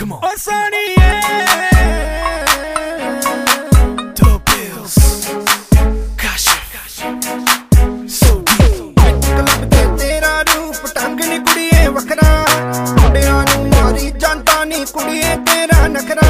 Come on. ਓ ਸੋਣੀਏ The bills. Gosh. So deep. Club ਤੇ ਤੇਰਾ ਰੂਪ ਟੰਗ ਨੀ ਕੁੜੀਏ ਵੱਖਰਾ ਮੁੰਡਿਆਂ ਨੂੰ ਮਾਰੀ ਜਾਂਦਾ ਨੀ ਕੁੜੀਏ ਤੇਰਾ ਨਖਰਾ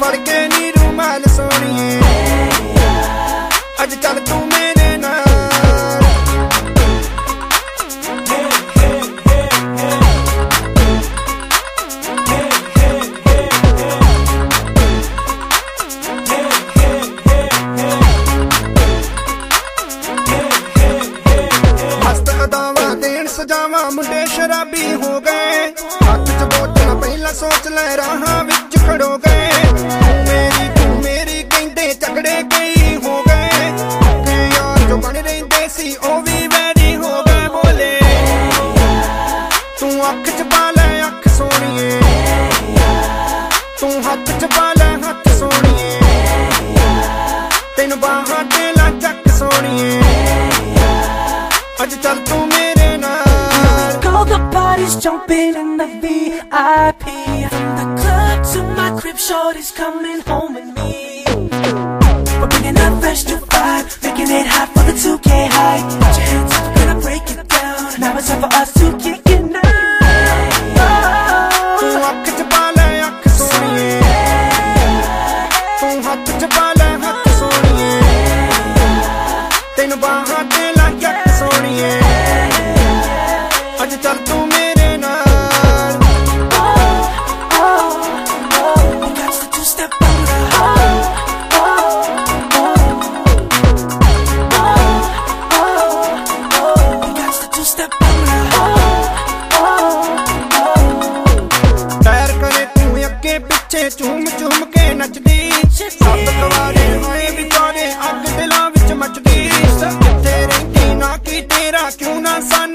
ਫੜ ਕੇ ਨੀ ਰੁਮਾਲ ਸੋਣੀਏ ਅੱਜ ਚੱਲ ਤੂੰ ਮੇਰੇ ਨਾਲ। ਮਸਤ ਦੇਣ ਸਜਾਵਾਂ ਮੁੰਡੇ ਸ਼ਰਾਬੀ ਹੋ ਗਏ। ਪਹਿਲਾਂ ਸੋਚ ਲੈ, ਰਾਹਾਂ ਵਿੱਚ ਖੜੋ ਗਏ। ਤੂੰ ਮੇਰੀ ਤੂੰ ਮੇਰੀ ਕਹਿੰਦੇ ਝਗੜੇ ਕਈ ਹੋ ਗਏ। ਕਿ ਯਾਰ ਜੋ ਬਣ ਰਹਿੰਦੇ ਸੀ, ਉਹ ਵੀ ਵੈਰੀ ਹੋ ਗਏ ਬੋਲੇ। ਤੂੰ ਅੱਖ 'ਚ ਪਾ ਲੈ, ਅੱਖ ਸੋਣੀਏ ਤੂੰ ਹੱਥ 'ਚ ਪਾ ਲੈ, ਹੱਥ ਸੋਣੀਏ ਤੈਨੂੰ ਬਾਹਾਂ ਤੇ ਲਾ ਚੱਕ ਸੋਣੀਏ ਅੱਜ ਚੱਲ ਤੂੰ ਮੇਰੇ All the bodies jumping in the VIP. From the club to my crib, shorty's coming home with me. We're bringing a fresh new vibe, making it hot for the 2K high. Put your hands up, gonna break it down. Now it's time for us ਪਿੱਛੇ ਝੂਮ ਝੂਮ ਕੇ ਨੱਚਦੀ। ਸੱਤ ਕਵਾਰੇ ਹੋਏ ਵਿਚਾਰੇ ਅੱਗ ਦਿਲਾਂ ਵਿੱਚ ਮੱਚਦੀ। ਕਿੱਥੇ ਰਹਿੰਦੀ ਨਾ ਕੀ ਤੇਰਾ, ਕਿਉਂ ਨਾ ਸਨ